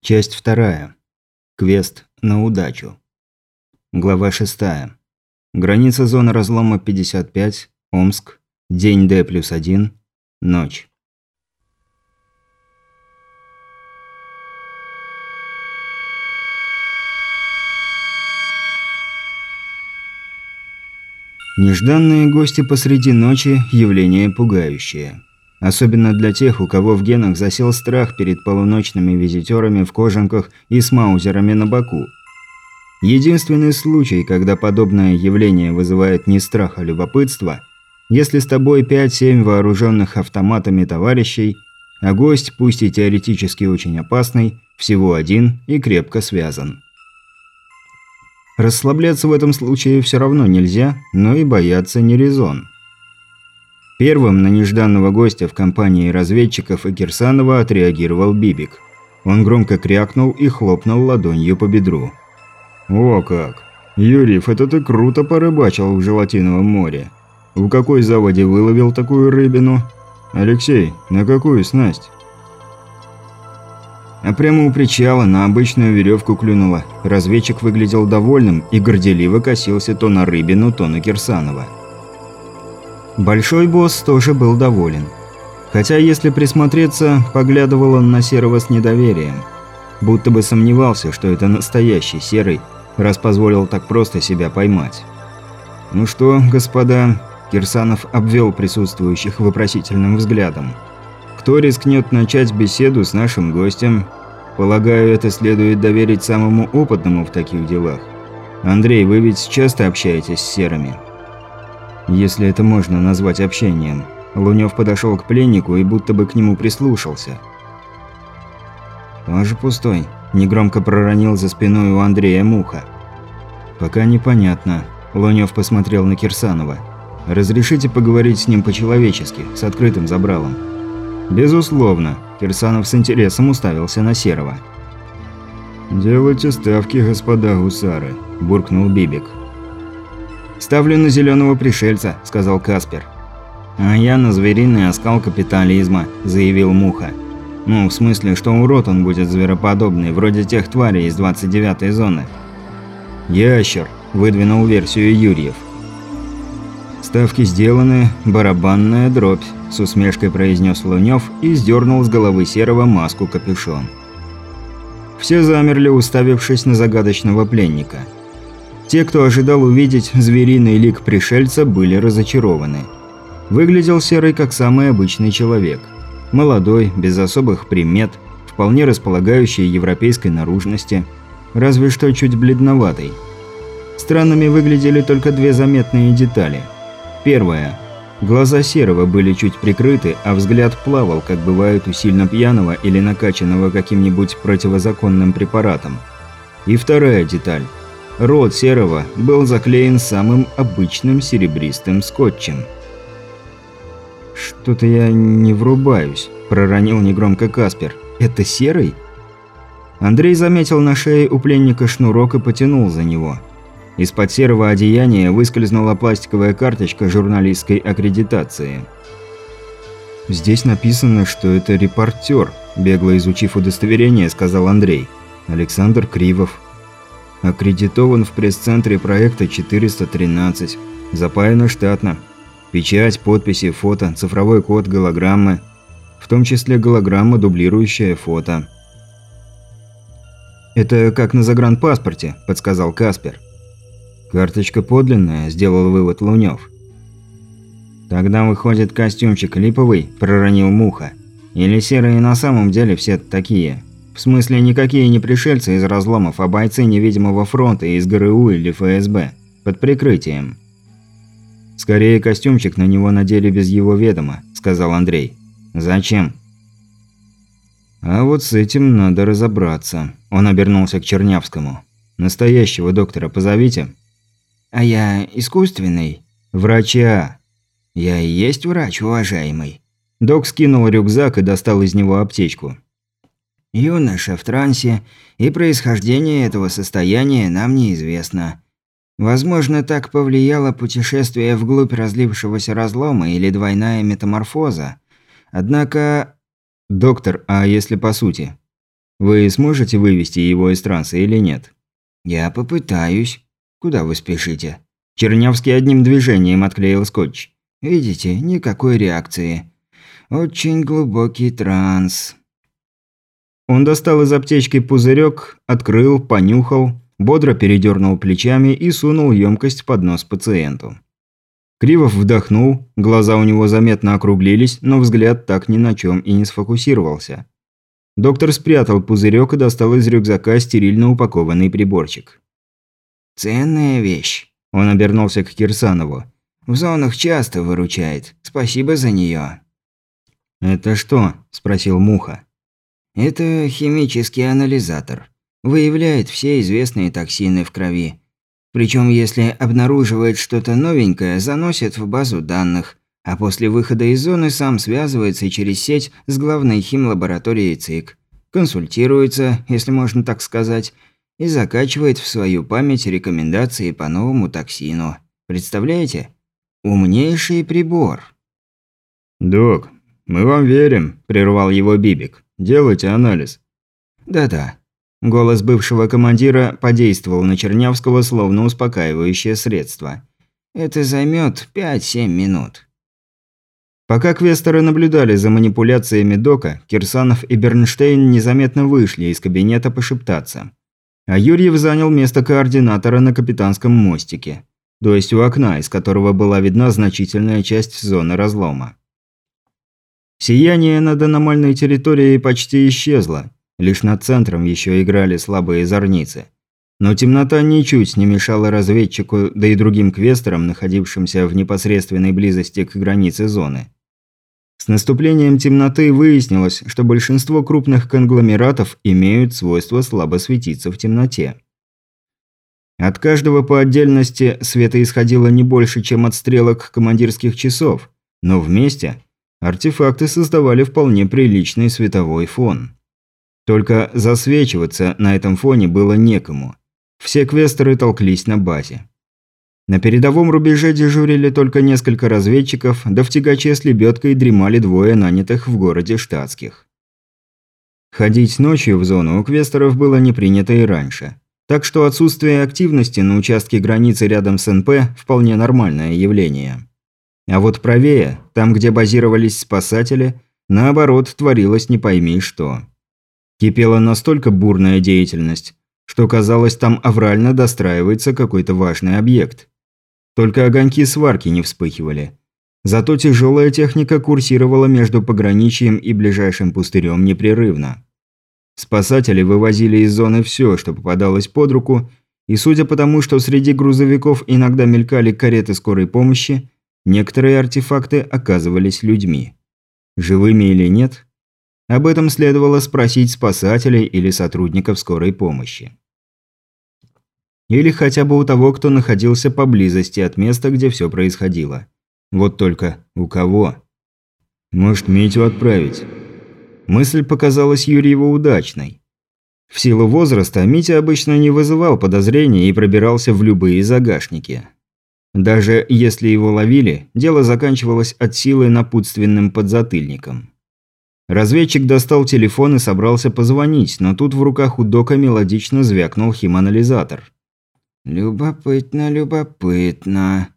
Часть вторая. Квест на удачу. Глава шестая. Граница зоны разлома 55, Омск, день Д плюс 1, ночь. Нежданные гости посреди ночи – явление пугающее. Особенно для тех, у кого в генах засел страх перед полуночными визитерами в кожанках и с маузерами на боку. Единственный случай, когда подобное явление вызывает не страх, а любопытство, если с тобой 5-7 вооруженных автоматами товарищей, а гость, пусть и теоретически очень опасный, всего один и крепко связан. Расслабляться в этом случае все равно нельзя, но и бояться не резон. Первым на нежданного гостя в компании разведчиков и Кирсанова отреагировал Бибик. Он громко крякнул и хлопнул ладонью по бедру. «О как! Юрьев, это ты круто порыбачил в Желатиновом море. В какой заводе выловил такую рыбину? Алексей, на какую снасть?» А прямо у причала на обычную веревку клюнула. Разведчик выглядел довольным и горделиво косился то на рыбину, то на Кирсанова. Большой босс тоже был доволен. Хотя, если присмотреться, поглядывал он на Серого с недоверием. Будто бы сомневался, что это настоящий Серый, раз позволил так просто себя поймать. «Ну что, господа?» – Кирсанов обвел присутствующих вопросительным взглядом. «Кто рискнет начать беседу с нашим гостем? Полагаю, это следует доверить самому опытному в таких делах. Андрей, вы ведь часто общаетесь с Серыми?» Если это можно назвать общением. Лунёв подошел к пленнику и будто бы к нему прислушался. «Тоже пустой», – негромко проронил за спиной у Андрея Муха. «Пока непонятно», – Лунёв посмотрел на Кирсанова. «Разрешите поговорить с ним по-человечески, с открытым забралом?» «Безусловно», – Кирсанов с интересом уставился на Серого. «Делайте ставки, господа гусары», – буркнул Бибик. «Ставлю на зеленого пришельца», – сказал Каспер. «А я на звериный оскал капитализма», – заявил Муха. «Ну, в смысле, что урод он будет звероподобный, вроде тех тварей из 29-й зоны». «Ящер», – выдвинул версию Юрьев. «Ставки сделаны, барабанная дробь», – с усмешкой произнес Лунёв и сдернул с головы серого маску-капюшон. Все замерли, уставившись на загадочного пленника – те, кто ожидал увидеть звериный лик пришельца, были разочарованы. Выглядел Серый как самый обычный человек. Молодой, без особых примет, вполне располагающий европейской наружности, разве что чуть бледноватый. Странными выглядели только две заметные детали. Первая. Глаза Серого были чуть прикрыты, а взгляд плавал, как бывает у сильно пьяного или накачанного каким-нибудь противозаконным препаратом. И вторая деталь – Рот Серого был заклеен самым обычным серебристым скотчем. «Что-то я не врубаюсь», – проронил негромко Каспер. «Это Серый?» Андрей заметил на шее у пленника шнурок и потянул за него. Из-под серого одеяния выскользнула пластиковая карточка журналистской аккредитации. «Здесь написано, что это репортер», – бегло изучив удостоверение, сказал Андрей. «Александр Кривов». Аккредитован в пресс-центре проекта 413. Запаяно штатно. Печать, подписи, фото, цифровой код, голограммы. В том числе голограмма, дублирующая фото. «Это как на загранпаспорте», – подсказал Каспер. «Карточка подлинная», – сделал вывод Лунёв. «Тогда выходит костюмчик липовый», – проронил Муха. «Или серые на самом деле все такие?» В смысле, никакие не пришельцы из разломов, а бойцы невидимого фронта из ГРУ или ФСБ. Под прикрытием. «Скорее костюмчик на него надели без его ведома», – сказал Андрей. «Зачем?» «А вот с этим надо разобраться». Он обернулся к Чернявскому. «Настоящего доктора позовите». «А я искусственный?» «Врача». «Я и есть врач, уважаемый». Док скинул рюкзак и достал из него аптечку. Юноша в трансе, и происхождение этого состояния нам неизвестно. Возможно, так повлияло путешествие вглубь разлившегося разлома или двойная метаморфоза. Однако... Доктор, а если по сути? Вы сможете вывести его из транса или нет? Я попытаюсь. Куда вы спешите? Чернявский одним движением отклеил скотч. Видите, никакой реакции. Очень глубокий транс. Он достал из аптечки пузырек, открыл, понюхал, бодро передернул плечами и сунул емкость под нос пациенту. Кривов вдохнул, глаза у него заметно округлились, но взгляд так ни на чем и не сфокусировался. Доктор спрятал пузырек и достал из рюкзака стерильно упакованный приборчик. «Ценная вещь», – он обернулся к Кирсанову. «В зонах часто выручает. Спасибо за нее». «Это что?» – спросил Муха. «Это химический анализатор. Выявляет все известные токсины в крови. Причем, если обнаруживает что-то новенькое, заносит в базу данных, а после выхода из зоны сам связывается через сеть с главной химлабораторией ЦИК, консультируется, если можно так сказать, и закачивает в свою память рекомендации по новому токсину. Представляете? Умнейший прибор. «Док, мы вам верим», – прервал его Бибик. «Делайте анализ». «Да-да». Голос бывшего командира подействовал на Чернявского словно успокаивающее средство. «Это займет 5-7 минут». Пока квесторы наблюдали за манипуляциями Дока, Кирсанов и Бернштейн незаметно вышли из кабинета пошептаться. А Юрьев занял место координатора на капитанском мостике, то есть у окна, из которого была видна значительная часть зоны разлома. Сияние над аномальной территорией почти исчезло, лишь над центром еще играли слабые зорницы. Но темнота ничуть не мешала разведчику, да и другим квесторам, находившимся в непосредственной близости к границе зоны. С наступлением темноты выяснилось, что большинство крупных конгломератов имеют свойство слабо светиться в темноте. От каждого по отдельности света исходило не больше, чем от стрелок командирских часов, но вместе артефакты создавали вполне приличный световой фон. Только засвечиваться на этом фоне было некому. Все квестеры толклись на базе. На передовом рубеже дежурили только несколько разведчиков, да в тягаче с лебедкой дремали двое нанятых в городе штатских. Ходить ночью в зону у квестеров было не принято и раньше. Так что отсутствие активности на участке границы рядом с НП – вполне нормальное явление. А вот правее, там где базировались спасатели, наоборот, творилось не пойми что. Кипела настолько бурная деятельность, что казалось, там аврально достраивается какой-то важный объект. Только огоньки сварки не вспыхивали. Зато тяжелая техника курсировала между пограничьем и ближайшим пустырем непрерывно. Спасатели вывозили из зоны все, что попадалось под руку, и судя по тому, что среди грузовиков иногда мелькали кареты скорой помощи, некоторые артефакты оказывались людьми. Живыми или нет? Об этом следовало спросить спасателей или сотрудников скорой помощи. Или хотя бы у того, кто находился поблизости от места, где все происходило. Вот только у кого? Может, Митю отправить? Мысль показалась Юрьеву удачной. В силу возраста Митя обычно не вызывал подозрений и пробирался в любые загашники. Даже если его ловили, дело заканчивалось от силы напутственным подзатыльником. Разведчик достал телефон и собрался позвонить, но тут в руках у Дока мелодично звякнул химанализатор. «Любопытно, любопытно».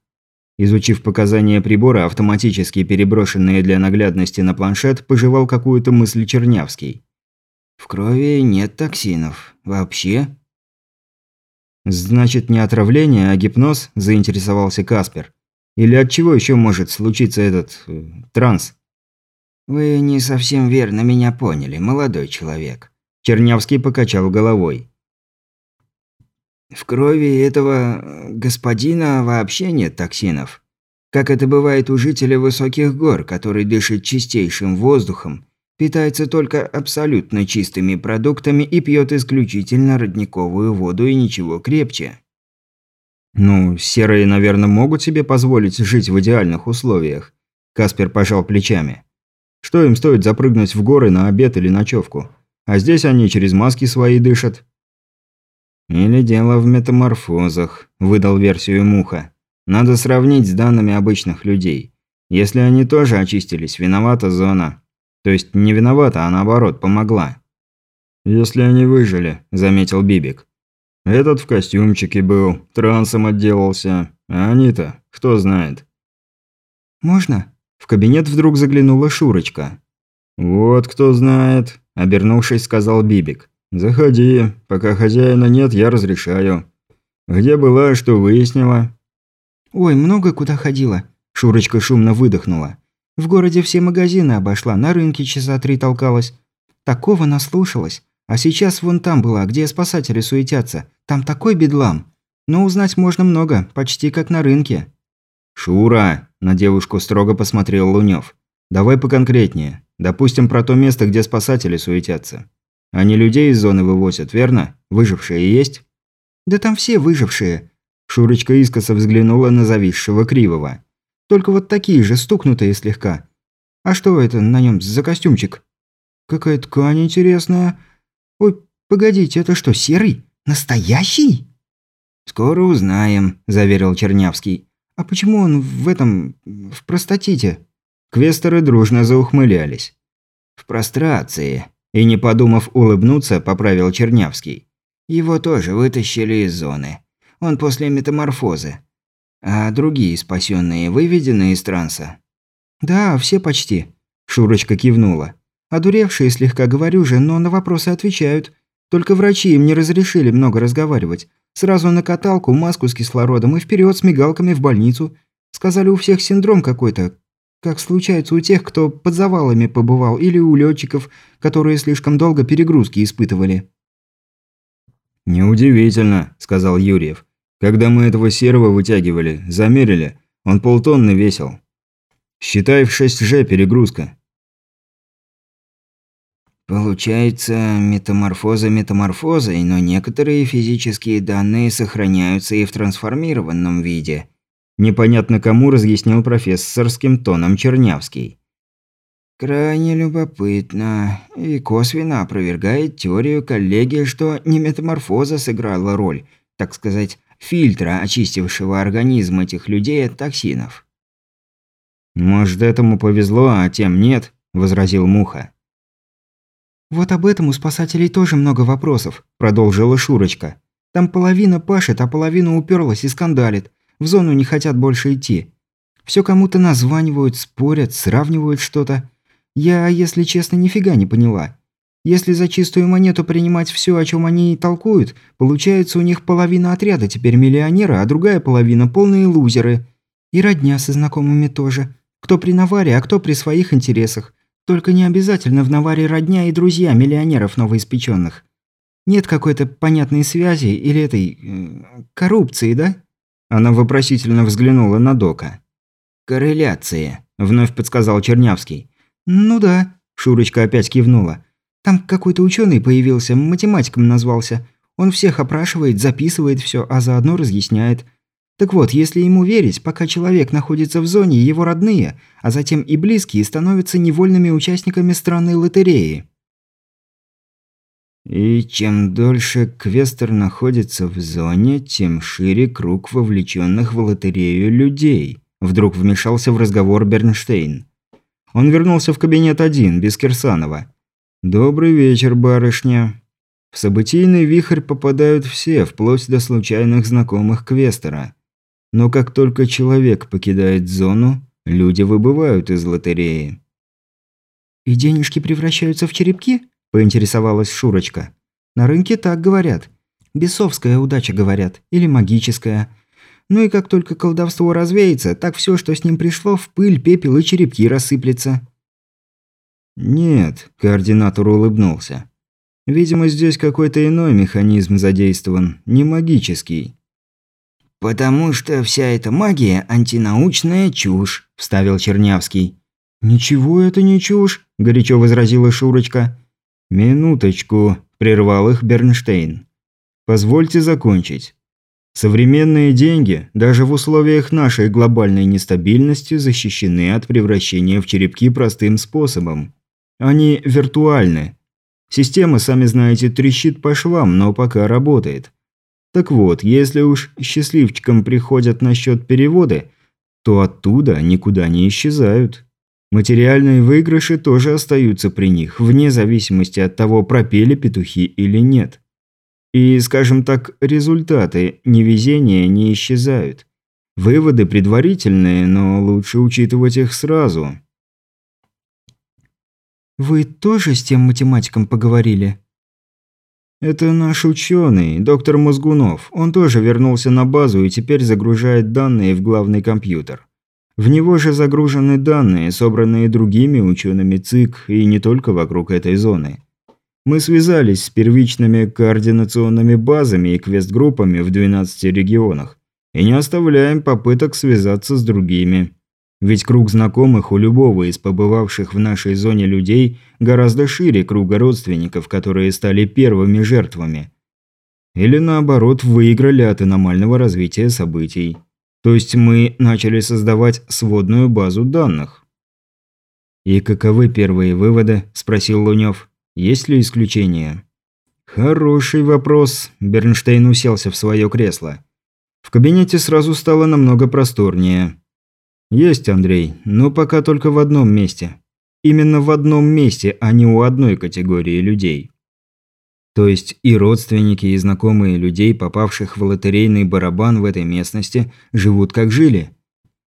Изучив показания прибора, автоматически переброшенные для наглядности на планшет, пожевал какую-то мысль Чернявский. «В крови нет токсинов. Вообще?» «Значит, не отравление, а гипноз?» – заинтересовался Каспер. «Или от чего еще может случиться этот... Э, транс?» «Вы не совсем верно меня поняли, молодой человек». Чернявский покачал головой. В крови этого э, господина вообще нет токсинов. Как это бывает у жителя высоких гор, который дышит чистейшим воздухом, питается только абсолютно чистыми продуктами и пьет исключительно родниковую воду и ничего крепче. Ну, серые, наверное, могут себе позволить жить в идеальных условиях. Каспер пожал плечами. Что им стоит запрыгнуть в горы на обед или ночевку? А здесь они через маски свои дышат. «Или дело в метаморфозах», – выдал версию Муха. «Надо сравнить с данными обычных людей. Если они тоже очистились, виновата зона. То есть не виновата, а наоборот, помогла». «Если они выжили», – заметил Бибик. «Этот в костюмчике был, трансом отделался. А они-то, кто знает». «Можно?» В кабинет вдруг заглянула Шурочка. «Вот кто знает», – обернувшись, сказал Бибик. «Заходи. Пока хозяина нет, я разрешаю. Где была, что выяснила?» «Ой, много куда ходила», – Шурочка шумно выдохнула. «В городе все магазины обошла, на рынке часа три толкалась. Такого наслушалась. А сейчас вон там была, где спасатели суетятся. Там такой бедлам. Но узнать можно много, почти как на рынке». «Шура!» – на девушку строго посмотрел Лунёв. «Давай поконкретнее. Допустим, про то место, где спасатели суетятся. Они людей из зоны вывозят, верно? Выжившие есть?» «Да там все выжившие». Шурочка искоса взглянула на зависшего Кривого. «Только вот такие же, стукнутые слегка. А что это на нем за костюмчик?» «Какая ткань интересная. «Ой, погодите, это что, серый? Настоящий?» «Скоро узнаем», – заверил Чернявский. «А почему он в этом... в простатите?» Квестеры дружно заухмылялись. «В прострации», – и не подумав улыбнуться, поправил Чернявский. «Его тоже вытащили из зоны. Он после метаморфозы. А другие спасенные выведены из транса?» «Да, все почти», – Шурочка кивнула. Одуревшие слегка говорю же, но на вопросы отвечают. Только врачи им не разрешили много разговаривать. Сразу на каталку, маску с кислородом и вперед с мигалками в больницу. Сказали, у всех синдром какой-то. Как случается у тех, кто под завалами побывал, или у летчиков, которые слишком долго перегрузки испытывали. «Неудивительно», – сказал Юрьев. «Когда мы этого серого вытягивали, замерили, он полтонны весил. Считай в 6G перегрузка. Получается, метаморфоза метаморфозой, но некоторые физические данные сохраняются и в трансформированном виде. Непонятно кому разъяснил профессорским тоном Чернявский. Крайне любопытно. И косвенно опровергает теорию коллеги, что не метаморфоза сыграла роль, так сказать, фильтра, очистившего организм этих людей от токсинов. «Может, этому повезло, а тем нет», – возразил Муха. «Вот об этом у спасателей тоже много вопросов», – продолжила Шурочка. «Там половина пашет, а половина уперлась и скандалит. В зону не хотят больше идти. Все кому-то названивают, спорят, сравнивают что-то. Я, если честно, нифига не поняла. Если за чистую монету принимать все, о чем они толкуют, получается у них половина отряда теперь миллионеры, а другая половина – полные лузеры. И родня со знакомыми тоже. Кто при наваре, а кто при своих интересах. Только не обязательно в наваре родня и друзья миллионеров новоиспеченных. Нет какой-то понятной связи или этой... Э, коррупции, да?» Она вопросительно взглянула на Дока. «Корреляции», – вновь подсказал Чернявский. «Ну да», – Шурочка опять кивнула. «Там какой-то ученый появился, математиком назвался. Он всех опрашивает, записывает все, а заодно разъясняет. Так вот, если ему верить, пока человек находится в зоне, его родные, а затем и близкие становятся невольными участниками странной лотереи. И чем дольше Квестер находится в зоне, тем шире круг вовлеченных в лотерею людей. Вдруг вмешался в разговор Бернштейн. Он вернулся в кабинет один, без Кирсанова. «Добрый вечер, барышня». В событийный вихрь попадают все, вплоть до случайных знакомых Квестера. Но как только человек покидает зону, люди выбывают из лотереи. «И денежки превращаются в черепки?» – поинтересовалась Шурочка. «На рынке так говорят. Бесовская удача, говорят. Или магическая. Ну и как только колдовство развеется, так все, что с ним пришло, в пыль, пепел и черепки рассыплется». «Нет», – координатор улыбнулся. «Видимо, здесь какой-то иной механизм задействован, не магический». «Потому что вся эта магия – антинаучная чушь», – вставил Чернявский. «Ничего это не чушь», – горячо возразила Шурочка. «Минуточку», – прервал их Бернштейн. «Позвольте закончить. Современные деньги, даже в условиях нашей глобальной нестабильности, защищены от превращения в черепки простым способом. Они виртуальны. Система, сами знаете, трещит по швам, но пока работает. Так вот, если уж счастливчикам приходят насчет перевода, то оттуда никуда не исчезают. Материальные выигрыши тоже остаются при них, вне зависимости от того, пропели петухи или нет. И, скажем так, результаты невезения не исчезают. Выводы предварительные, но лучше учитывать их сразу. «Вы тоже с тем математиком поговорили?» «Это наш ученый, доктор Мозгунов. Он тоже вернулся на базу и теперь загружает данные в главный компьютер. В него же загружены данные, собранные другими учеными ЦИК и не только вокруг этой зоны. Мы связались с первичными координационными базами и квест-группами в 12 регионах и не оставляем попыток связаться с другими. Ведь круг знакомых у любого из побывавших в нашей зоне людей гораздо шире круга родственников, которые стали первыми жертвами. Или наоборот, выиграли от аномального развития событий. То есть мы начали создавать сводную базу данных. «И каковы первые выводы?» – спросил Лунёв. «Есть ли исключения?» «Хороший вопрос», – Бернштейн уселся в свое кресло. В кабинете сразу стало намного просторнее. «Есть, Андрей, но пока только в одном месте. Именно в одном месте, а не у одной категории людей. То есть и родственники, и знакомые людей, попавших в лотерейный барабан в этой местности, живут как жили.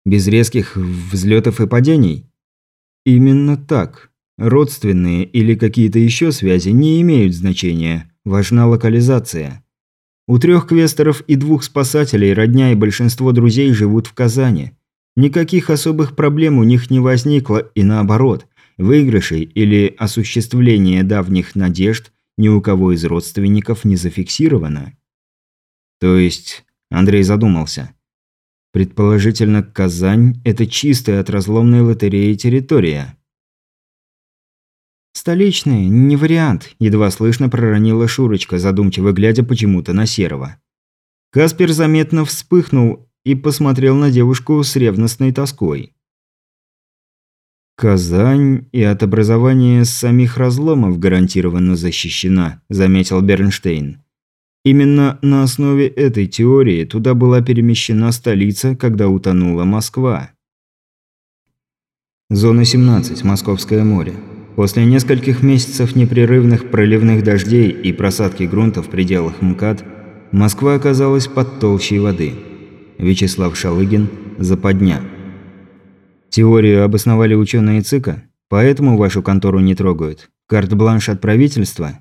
Без резких взлетов и падений. Именно так. Родственные или какие-то еще связи не имеют значения. Важна локализация. У трех квестеров и двух спасателей родня и большинство друзей живут в Казани. Никаких особых проблем у них не возникло, и наоборот, выигрышей или осуществления давних надежд ни у кого из родственников не зафиксировано. То есть, Андрей задумался. Предположительно, Казань – это чистая от разломной лотереи территория. «Столичная, не вариант», – едва слышно проронила Шурочка, задумчиво глядя почему-то на Серого. Каспер заметно вспыхнул и посмотрел на девушку с ревностной тоской. «Казань и от образования самих разломов гарантированно защищена», – заметил Бернштейн. Именно на основе этой теории туда была перемещена столица, когда утонула Москва. Зона 17, Московское море. После нескольких месяцев непрерывных проливных дождей и просадки грунта в пределах МКАД, Москва оказалась под толщей воды – Вячеслав Шалыгин, Западня. Теорию обосновали ученые ЦИКа, поэтому вашу контору не трогают. Карт-бланш от правительства?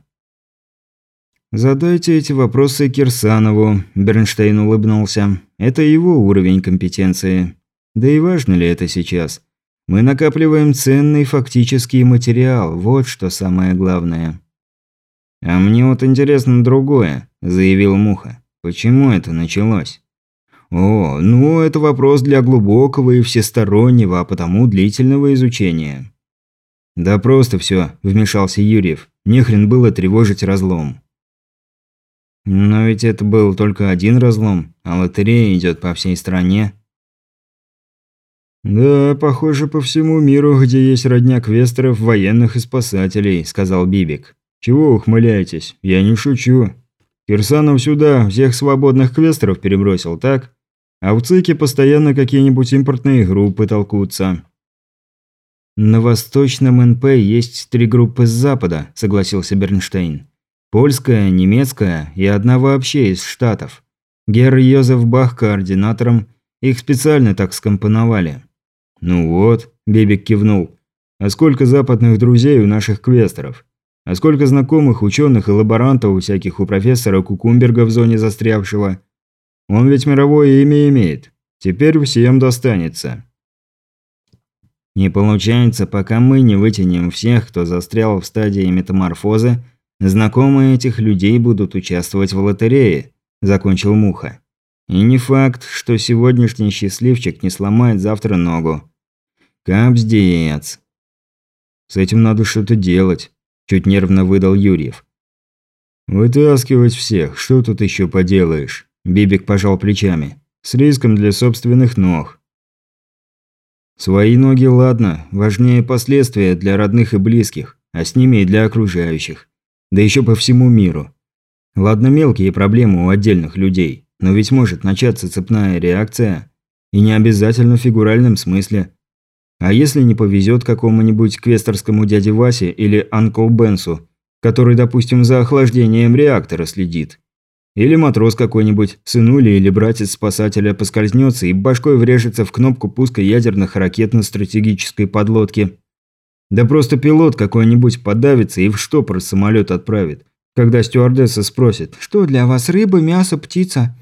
Задайте эти вопросы Кирсанову, Бернштейн улыбнулся. Это его уровень компетенции. Да и важно ли это сейчас? Мы накапливаем ценный фактический материал, вот что самое главное. А мне вот интересно другое, заявил Муха. Почему это началось? О, ну это вопрос для глубокого и всестороннего, а потому длительного изучения. Да просто все, вмешался Юрьев. Нехрен было тревожить разлом. Но ведь это был только один разлом, а лотерея идет по всей стране. «Да, похоже, по всему миру, где есть родня квестеров, военных и спасателей», – сказал Бибик. «Чего ухмыляетесь? Я не шучу. Кирсанов сюда всех свободных квестеров перебросил, так? А в ЦИКе постоянно какие-нибудь импортные группы толкутся. «На Восточном НП есть три группы с Запада», – согласился Бернштейн. «Польская, немецкая и одна вообще из Штатов. Герр Йозеф Бах координатором, их специально так скомпоновали». «Ну вот», – Бебик кивнул. «А сколько западных друзей у наших квестеров? А сколько знакомых ученых и лаборантов всяких у профессора Кукумберга в зоне застрявшего?» Он ведь мировое имя имеет. Теперь всем достанется. Не получается, пока мы не вытянем всех, кто застрял в стадии метаморфозы, знакомые этих людей будут участвовать в лотерее, закончил Муха. И не факт, что сегодняшний счастливчик не сломает завтра ногу. Капздец. С этим надо что-то делать, чуть нервно выдал Юрьев. Вытаскивать всех, что тут еще поделаешь? Бибик пожал плечами. С риском для собственных ног. Свои ноги ладно, важнее последствия для родных и близких, а с ними и для окружающих. Да еще по всему миру. Ладно, мелкие проблемы у отдельных людей, но ведь может начаться цепная реакция. И не обязательно в фигуральном смысле. А если не повезет какому-нибудь квесторскому дяде Васе или Анкл Бенсу, который, допустим, за охлаждением реактора следит? Или матрос какой-нибудь, сынули или братец спасателя поскользнется и башкой врежется в кнопку пуска ядерных ракет на стратегической подлодке? Да просто пилот какой-нибудь подавится и в штопор самолет отправит, когда стюардесса спросит, что для вас рыба, мясо, птица?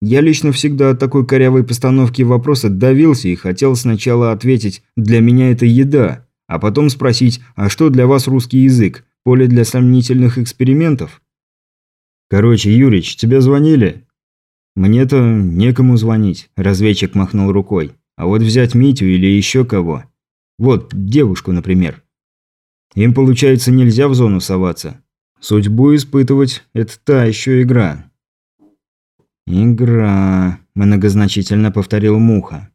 Я лично всегда от такой корявой постановки вопроса давился и хотел сначала ответить «для меня это еда», а потом спросить «а что для вас русский язык? Поле для сомнительных экспериментов?» «Короче, Юрич, тебе звонили?» «Мне-то некому звонить», – разведчик махнул рукой. «А вот взять Митю или еще кого? Вот, девушку, например. Им, получается, нельзя в зону соваться. Судьбу испытывать – это та еще игра». «Игра», – многозначительно повторил Муха.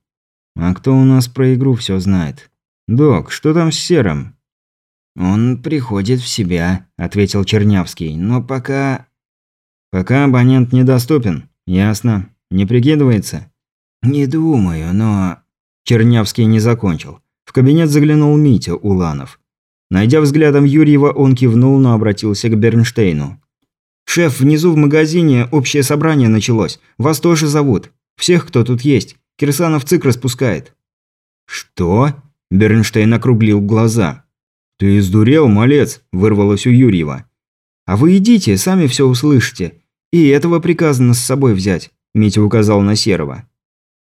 «А кто у нас про игру все знает? Док, что там с Серым?» «Он приходит в себя», – ответил Чернявский, – «но пока...» «Пока абонент недоступен. Ясно. Не прикидывается?» «Не думаю, но...» Чернявский не закончил. В кабинет заглянул Митя Уланов. Найдя взглядом Юрьева, он кивнул, но обратился к Бернштейну. «Шеф, внизу в магазине общее собрание началось. Вас тоже зовут. Всех, кто тут есть. Кирсанов ЦИК распускает». «Что?» – Бернштейн округлил глаза. «Ты издурел, малец?» – вырвалось у Юрьева. «А вы идите, сами все услышите. И этого приказано с собой взять», – Митя указал на Серого.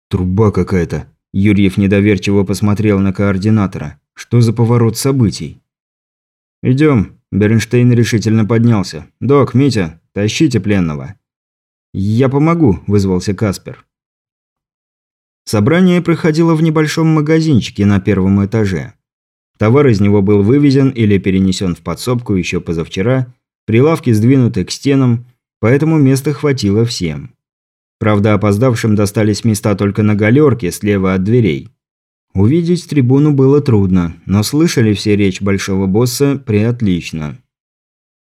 «Труба какая-то», – Юрьев недоверчиво посмотрел на координатора. «Что за поворот событий?» «Идем», Бернштейн решительно поднялся. «Док, Митя, тащите пленного». «Я помогу», – вызвался Каспер. Собрание проходило в небольшом магазинчике на первом этаже. Товар из него был вывезен или перенесен в подсобку еще позавчера, прилавки сдвинуты к стенам, поэтому места хватило всем. Правда, опоздавшим достались места только на галерке слева от дверей. Увидеть трибуну было трудно, но слышали все речь большого босса приотлично.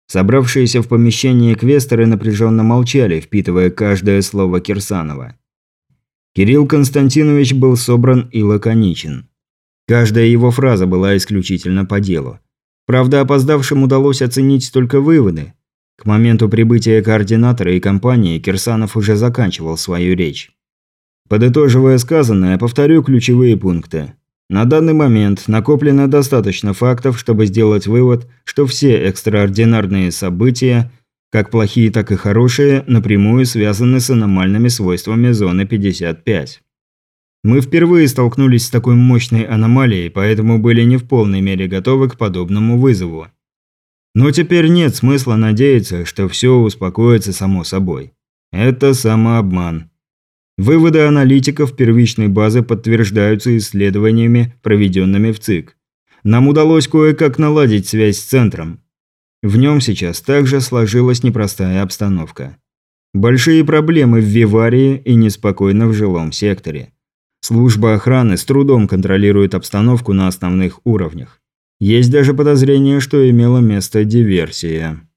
Собравшиеся в помещении квесторы напряженно молчали, впитывая каждое слово Кирсанова. Кирилл Константинович был собран и лаконичен. Каждая его фраза была исключительно по делу. Правда, опоздавшим удалось оценить только выводы. К моменту прибытия координатора и компании Кирсанов уже заканчивал свою речь. Подытоживая сказанное, повторю ключевые пункты. На данный момент накоплено достаточно фактов, чтобы сделать вывод, что все экстраординарные события, как плохие, так и хорошие, напрямую связаны с аномальными свойствами зоны 55. Мы впервые столкнулись с такой мощной аномалией, поэтому были не в полной мере готовы к подобному вызову. Но теперь нет смысла надеяться, что все успокоится само собой. Это самообман. Выводы аналитиков первичной базы подтверждаются исследованиями, проведенными в ЦИК. Нам удалось кое-как наладить связь с центром. В нем сейчас также сложилась непростая обстановка. Большие проблемы в Виварии и неспокойно в жилом секторе. Служба охраны с трудом контролирует обстановку на основных уровнях. Есть даже подозрение, что имела место диверсия.